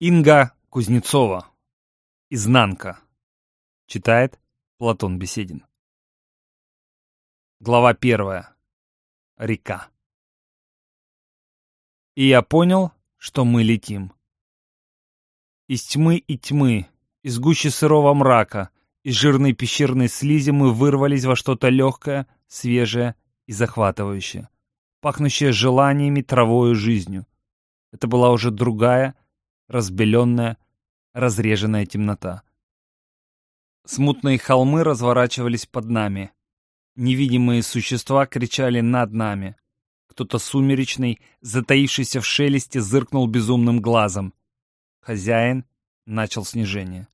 Инга Кузнецова. Изнанка. Читает Платон Беседин. Глава первая. Река. И я понял, что мы летим. Из тьмы и тьмы, из гущи сырого мрака, из жирной пещерной слизи мы вырвались во что-то легкое, свежее и захватывающее, пахнущее желаниями, травою, жизнью. Это была уже другая, разбеленная, разреженная темнота. Смутные холмы разворачивались под нами. Невидимые существа кричали над нами. Кто-то сумеречный, затаившийся в шелесте, зыркнул безумным глазом. Хозяин начал снижение.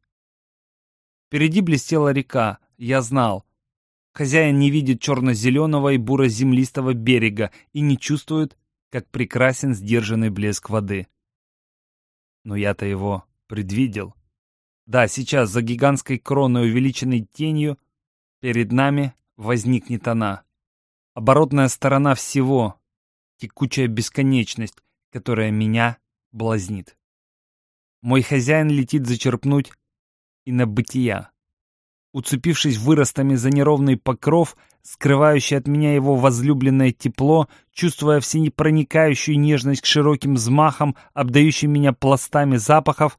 Впереди блестела река, я знал. Хозяин не видит черно-зеленого и буро-землистого берега и не чувствует, как прекрасен сдержанный блеск воды. Но я-то его предвидел. Да, сейчас за гигантской кроной, увеличенной тенью, перед нами возникнет она. Оборотная сторона всего, текучая бесконечность, которая меня блазнит. Мой хозяин летит зачерпнуть и на бытия уцепившись выростами за неровный покров, скрывающий от меня его возлюбленное тепло, чувствуя всенепроникающую нежность к широким взмахам, обдающим меня пластами запахов,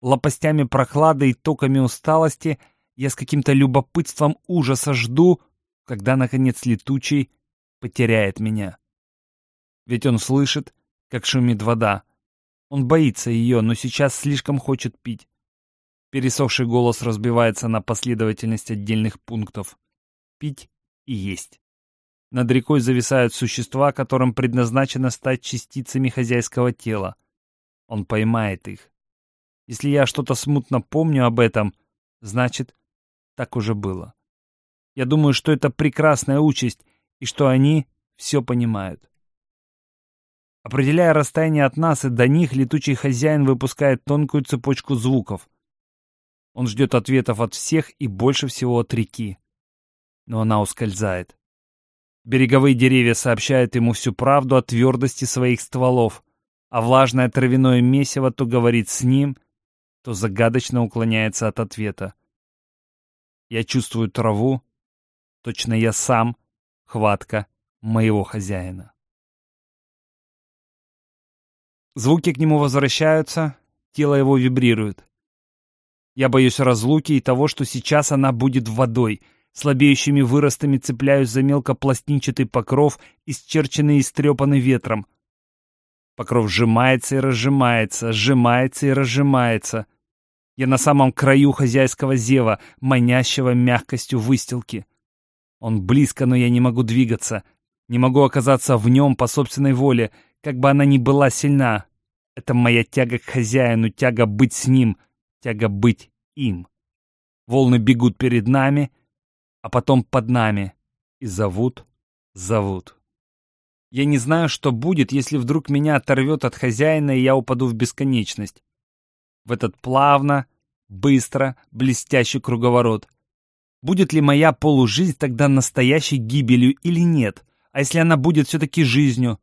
лопастями прохлады и токами усталости, я с каким-то любопытством ужаса жду, когда, наконец, летучий потеряет меня. Ведь он слышит, как шумит вода. Он боится ее, но сейчас слишком хочет пить. Пересохший голос разбивается на последовательность отдельных пунктов. Пить и есть. Над рекой зависают существа, которым предназначено стать частицами хозяйского тела. Он поймает их. Если я что-то смутно помню об этом, значит, так уже было. Я думаю, что это прекрасная участь, и что они все понимают. Определяя расстояние от нас и до них, летучий хозяин выпускает тонкую цепочку звуков — он ждет ответов от всех и больше всего от реки. Но она ускользает. Береговые деревья сообщают ему всю правду о твердости своих стволов, а влажное травяное месиво то говорит с ним, то загадочно уклоняется от ответа. Я чувствую траву, точно я сам, хватка моего хозяина. Звуки к нему возвращаются, тело его вибрирует. Я боюсь разлуки и того, что сейчас она будет водой. Слабеющими выростами цепляюсь за мелкопластинчатый покров, исчерченный и стрепанный ветром. Покров сжимается и разжимается, сжимается и разжимается. Я на самом краю хозяйского зева, манящего мягкостью выстилки. Он близко, но я не могу двигаться. Не могу оказаться в нем по собственной воле, как бы она ни была сильна. Это моя тяга к хозяину, тяга быть с ним — тяга быть им. Волны бегут перед нами, а потом под нами и зовут, зовут. Я не знаю, что будет, если вдруг меня оторвет от хозяина, и я упаду в бесконечность. В этот плавно, быстро, блестящий круговорот. Будет ли моя полужизнь тогда настоящей гибелью или нет? А если она будет все-таки жизнью?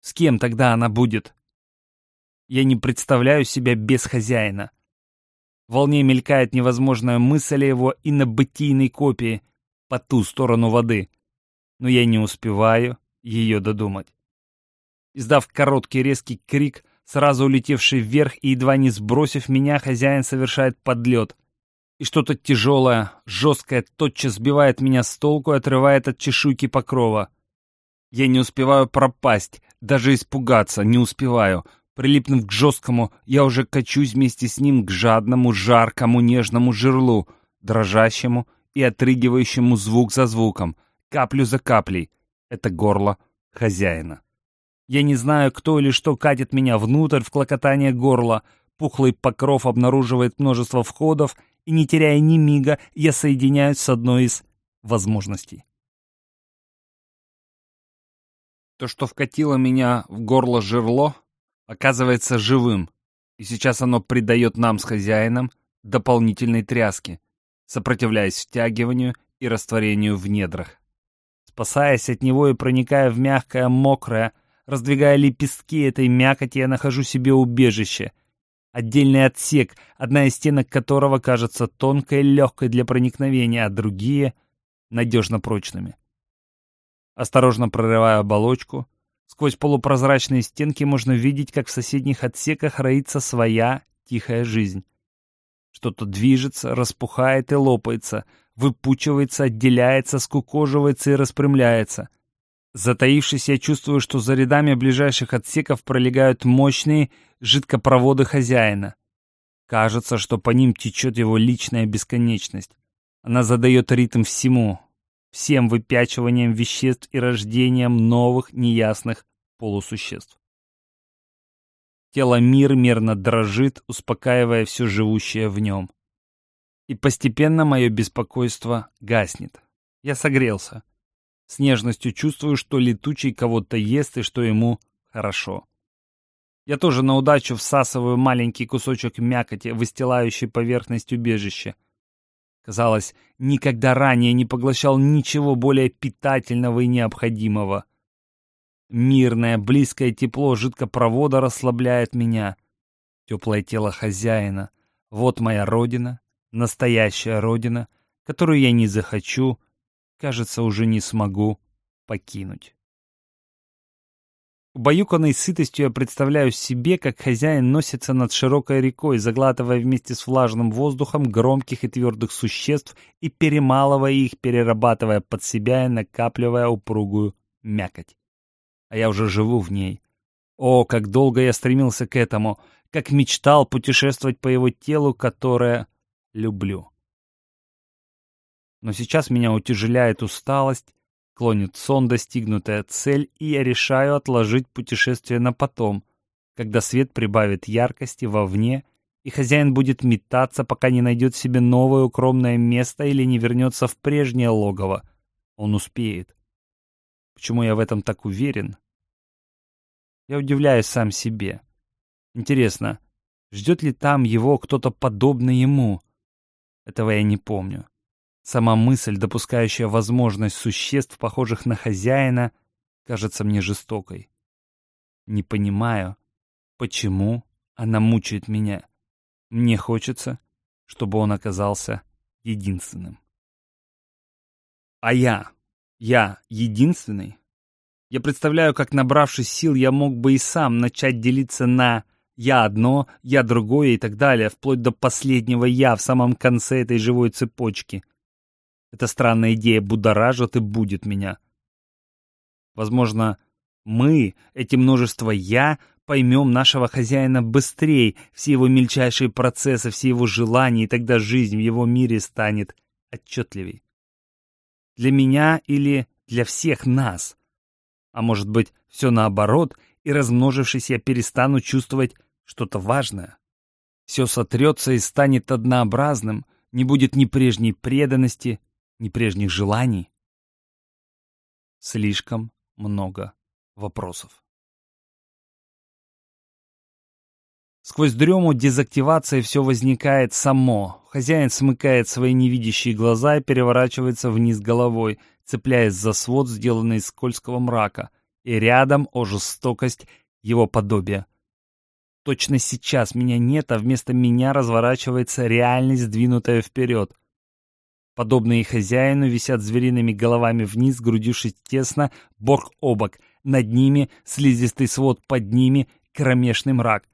С кем тогда она будет? Я не представляю себя без хозяина. В волне мелькает невозможная мысль его и на бытийной копии по ту сторону воды. Но я не успеваю ее додумать. Издав короткий резкий крик, сразу улетевший вверх и едва не сбросив меня, хозяин совершает подлет. И что-то тяжелое, жесткое тотчас сбивает меня с толку и отрывает от чешуйки покрова. Я не успеваю пропасть, даже испугаться не успеваю — Прилипнув к жесткому, я уже качусь вместе с ним к жадному, жаркому, нежному жерлу, дрожащему и отрыгивающему звук за звуком, каплю за каплей. Это горло хозяина. Я не знаю, кто или что катит меня внутрь в клокотание горла. Пухлый покров обнаруживает множество входов, и, не теряя ни мига, я соединяюсь с одной из возможностей. То, что вкатило меня в горло жерло, оказывается живым, и сейчас оно придает нам с хозяином дополнительной тряски, сопротивляясь втягиванию и растворению в недрах. Спасаясь от него и проникая в мягкое, мокрое, раздвигая лепестки этой мякоти, я нахожу себе убежище. Отдельный отсек, одна из стенок которого кажется тонкой, легкой для проникновения, а другие — надежно прочными. Осторожно прорывая оболочку, сквозь полупрозрачные стенки можно видеть, как в соседних отсеках роится своя тихая жизнь. Что-то движется, распухает и лопается, выпучивается, отделяется, скукоживается и распрямляется. Затаившись, я чувствую, что за рядами ближайших отсеков пролегают мощные жидкопроводы хозяина. Кажется, что по ним течет его личная бесконечность. Она задает ритм всему, всем выпячиванием веществ и рождением новых неясных полусуществ. Тело мир мерно дрожит, успокаивая все живущее в нем. И постепенно мое беспокойство гаснет. Я согрелся. С нежностью чувствую, что летучий кого-то ест и что ему хорошо. Я тоже на удачу всасываю маленький кусочек мякоти, выстилающий поверхность убежища. Казалось, никогда ранее не поглощал ничего более питательного и необходимого. Мирное, близкое тепло жидкопровода расслабляет меня. Теплое тело хозяина. Вот моя родина, настоящая родина, которую я не захочу, кажется, уже не смогу покинуть. Убаюканной сытостью я представляю себе, как хозяин носится над широкой рекой, заглатывая вместе с влажным воздухом громких и твердых существ и перемалывая их, перерабатывая под себя и накапливая упругую мякоть а я уже живу в ней. О, как долго я стремился к этому, как мечтал путешествовать по его телу, которое люблю. Но сейчас меня утяжеляет усталость, клонит сон, достигнутая цель, и я решаю отложить путешествие на потом, когда свет прибавит яркости вовне, и хозяин будет метаться, пока не найдет себе новое укромное место или не вернется в прежнее логово. Он успеет. Почему я в этом так уверен? Я удивляюсь сам себе. Интересно, ждет ли там его кто-то подобный ему? Этого я не помню. Сама мысль, допускающая возможность существ, похожих на хозяина, кажется мне жестокой. Не понимаю, почему она мучает меня. Мне хочется, чтобы он оказался единственным. А я я единственный? Я представляю, как, набравшись сил, я мог бы и сам начать делиться на «я одно», «я другое» и так далее, вплоть до последнего «я» в самом конце этой живой цепочки. Эта странная идея будоражит и будет меня. Возможно, мы, эти множество «я», поймем нашего хозяина быстрее, все его мельчайшие процессы, все его желания, и тогда жизнь в его мире станет отчетливей. Для меня или для всех нас? А может быть, все наоборот, и размножившись, я перестану чувствовать что-то важное? Все сотрется и станет однообразным, не будет ни прежней преданности, ни прежних желаний? Слишком много вопросов. Сквозь дрему дезактивации все возникает само. Хозяин смыкает свои невидящие глаза и переворачивается вниз головой, цепляясь за свод, сделанный из скользкого мрака. И рядом, о жестокость, его подобия. Точно сейчас меня нет, а вместо меня разворачивается реальность, сдвинутая вперед. Подобные хозяину висят звериными головами вниз, грудившись тесно, бок о бок. Над ними слизистый свод, под ними кромешный мрак.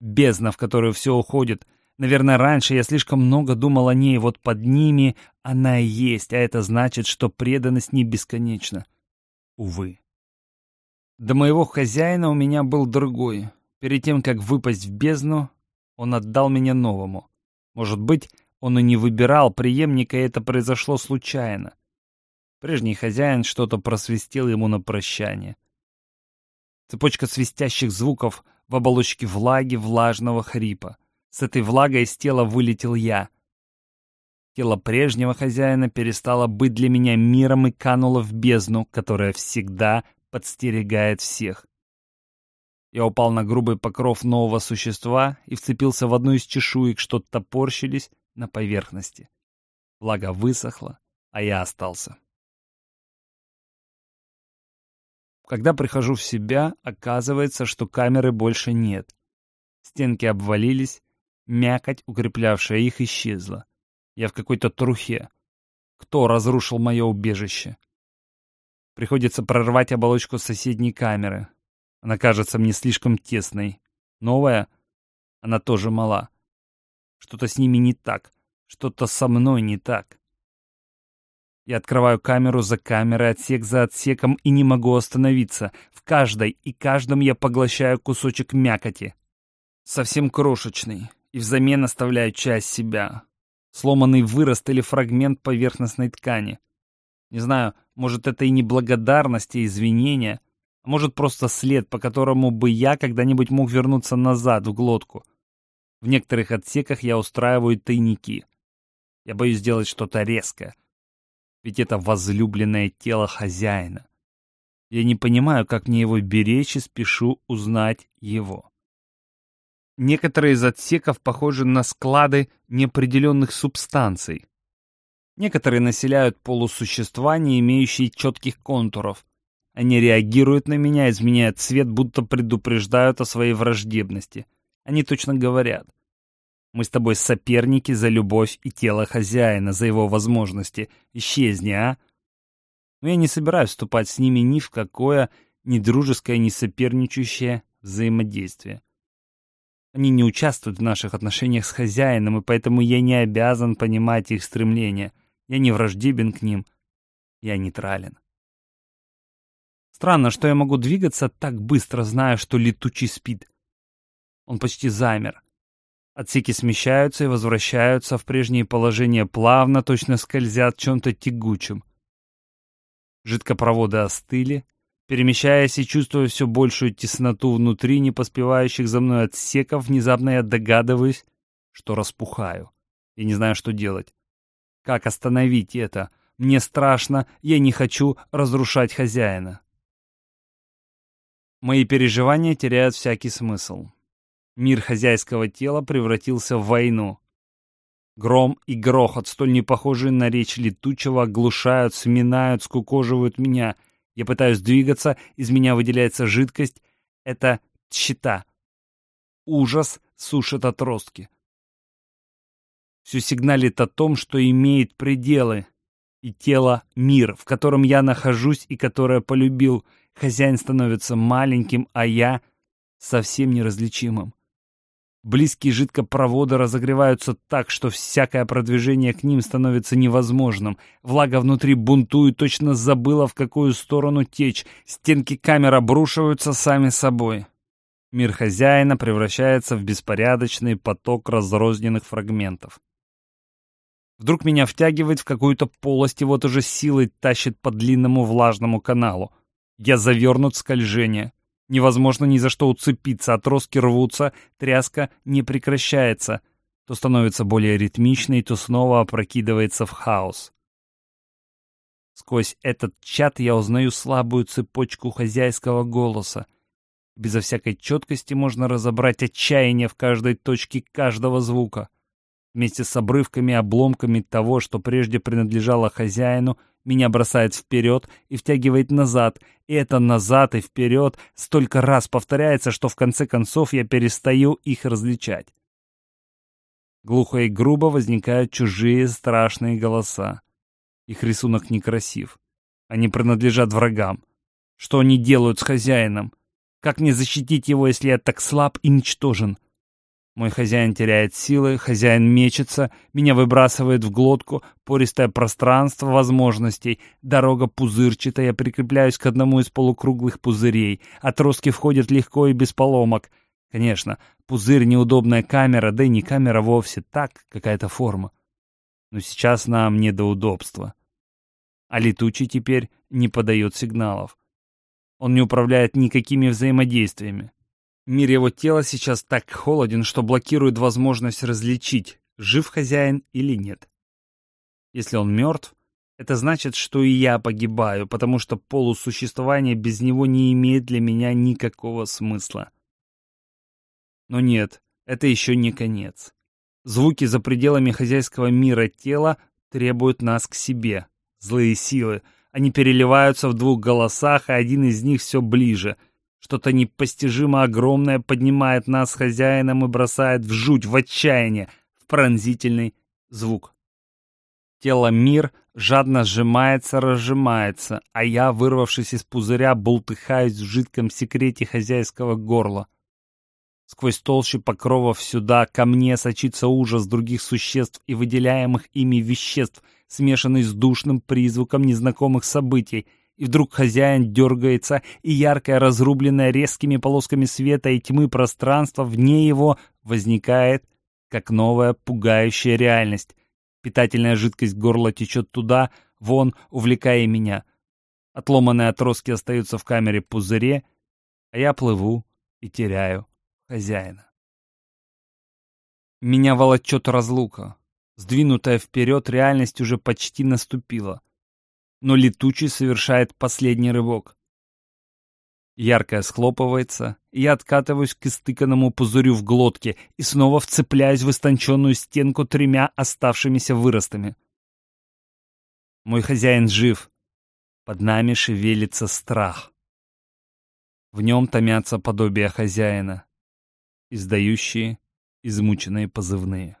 Бездна, в которую все уходит. Наверное, раньше я слишком много думал о ней, вот под ними она и есть, а это значит, что преданность не бесконечна. Увы. До моего хозяина у меня был другой. Перед тем, как выпасть в бездну, он отдал меня новому. Может быть, он и не выбирал преемника, и это произошло случайно. Прежний хозяин что-то просвистел ему на прощание. Цепочка свистящих звуков — в оболочке влаги, влажного хрипа. С этой влагой из тела вылетел я. Тело прежнего хозяина перестало быть для меня миром и кануло в бездну, которая всегда подстерегает всех. Я упал на грубый покров нового существа и вцепился в одну из чешуек, что топорщились на поверхности. Влага высохла, а я остался. Когда прихожу в себя, оказывается, что камеры больше нет. Стенки обвалились, мякоть, укреплявшая их, исчезла. Я в какой-то трухе. Кто разрушил мое убежище? Приходится прорвать оболочку соседней камеры. Она кажется мне слишком тесной. Новая? Она тоже мала. Что-то с ними не так. Что-то со мной не так. Я открываю камеру за камерой, отсек за отсеком и не могу остановиться. В каждой и каждом я поглощаю кусочек мякоти. Совсем крошечный. И взамен оставляю часть себя. Сломанный вырост или фрагмент поверхностной ткани. Не знаю, может это и не благодарность, и извинения, а может просто след, по которому бы я когда-нибудь мог вернуться назад в глотку. В некоторых отсеках я устраиваю тайники. Я боюсь сделать что-то резкое. Ведь это возлюбленное тело хозяина. Я не понимаю, как мне его беречь и спешу узнать его. Некоторые из отсеков похожи на склады неопределенных субстанций. Некоторые населяют полусущества, не имеющие четких контуров. Они реагируют на меня, изменяют цвет, будто предупреждают о своей враждебности. Они точно говорят. Мы с тобой соперники за любовь и тело хозяина, за его возможности. Исчезни, а? Но я не собираюсь вступать с ними ни в какое ни дружеское, ни соперничающее взаимодействие. Они не участвуют в наших отношениях с хозяином, и поэтому я не обязан понимать их стремления. Я не враждебен к ним. Я нейтрален. Странно, что я могу двигаться так быстро, зная, что летучий спит. Он почти замер. Отсеки смещаются и возвращаются в прежнее положение плавно, точно скользят чем-то тягучим. Жидкопроводы остыли, Перемещаясь и чувствуя все большую тесноту внутри не поспевающих за мной отсеков, внезапно я догадываюсь, что распухаю. Я не знаю, что делать. Как остановить это? Мне страшно, я не хочу разрушать хозяина. Мои переживания теряют всякий смысл. Мир хозяйского тела превратился в войну. Гром и грохот, столь непохожие на речь летучего, оглушают, сминают, скукоживают меня — я пытаюсь двигаться, из меня выделяется жидкость. Это щита. Ужас сушит отростки. Все сигналит о том, что имеет пределы. И тело — мир, в котором я нахожусь и которое полюбил. Хозяин становится маленьким, а я — совсем неразличимым. Близкие жидкопроводы разогреваются так, что всякое продвижение к ним становится невозможным. Влага внутри бунтует, точно забыла, в какую сторону течь. Стенки камер обрушиваются сами собой. Мир хозяина превращается в беспорядочный поток разрозненных фрагментов. Вдруг меня втягивает в какую-то полость и вот уже силой тащит по длинному влажному каналу. Я завернут в скольжение. Невозможно ни за что уцепиться, отростки рвутся, тряска не прекращается. То становится более ритмичной, то снова опрокидывается в хаос. Сквозь этот чат я узнаю слабую цепочку хозяйского голоса. Безо всякой четкости можно разобрать отчаяние в каждой точке каждого звука. Вместе с обрывками и обломками того, что прежде принадлежало хозяину, меня бросает вперед и втягивает назад, и это назад и вперед столько раз повторяется, что в конце концов я перестаю их различать. Глухо и грубо возникают чужие страшные голоса. Их рисунок некрасив. Они принадлежат врагам. Что они делают с хозяином? Как мне защитить его, если я так слаб и ничтожен? Мой хозяин теряет силы, хозяин мечется, меня выбрасывает в глотку, пористое пространство возможностей, дорога пузырчатая, я прикрепляюсь к одному из полукруглых пузырей, отростки входят легко и без поломок. Конечно, пузырь — неудобная камера, да и не камера вовсе, так, какая-то форма. Но сейчас нам не до удобства. А летучий теперь не подает сигналов. Он не управляет никакими взаимодействиями. Мир его тела сейчас так холоден, что блокирует возможность различить, жив хозяин или нет. Если он мертв, это значит, что и я погибаю, потому что полусуществование без него не имеет для меня никакого смысла. Но нет, это еще не конец. Звуки за пределами хозяйского мира тела требуют нас к себе. Злые силы. Они переливаются в двух голосах, и один из них все ближе — Что-то непостижимо огромное поднимает нас хозяином и бросает в жуть, в отчаяние, в пронзительный звук. Тело мир жадно сжимается, разжимается, а я, вырвавшись из пузыря, бултыхаюсь в жидком секрете хозяйского горла. Сквозь толщу покровов сюда ко мне сочится ужас других существ и выделяемых ими веществ, смешанный с душным призвуком незнакомых событий, и вдруг хозяин дергается, и яркое, разрубленное резкими полосками света и тьмы пространство вне его возникает, как новая пугающая реальность. Питательная жидкость горла течет туда, вон, увлекая меня. Отломанные отростки остаются в камере пузыре, а я плыву и теряю хозяина. Меня волочет разлука. Сдвинутая вперед, реальность уже почти наступила. Но летучий совершает последний рывок. Яркое схлопывается, и я откатываюсь к истыканному пузырю в глотке и снова вцепляюсь в истонченную стенку тремя оставшимися выростами. Мой хозяин жив. Под нами шевелится страх. В нем томятся подобия хозяина издающие измученные позывные.